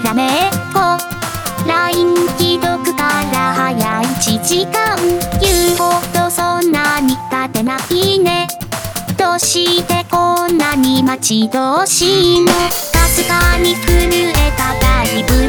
ひめっこ LINE 既読から早い1時間。言うほどそんなに立てないね。どうしてこんなに待ち遠しいの？かすかに震えただいぶ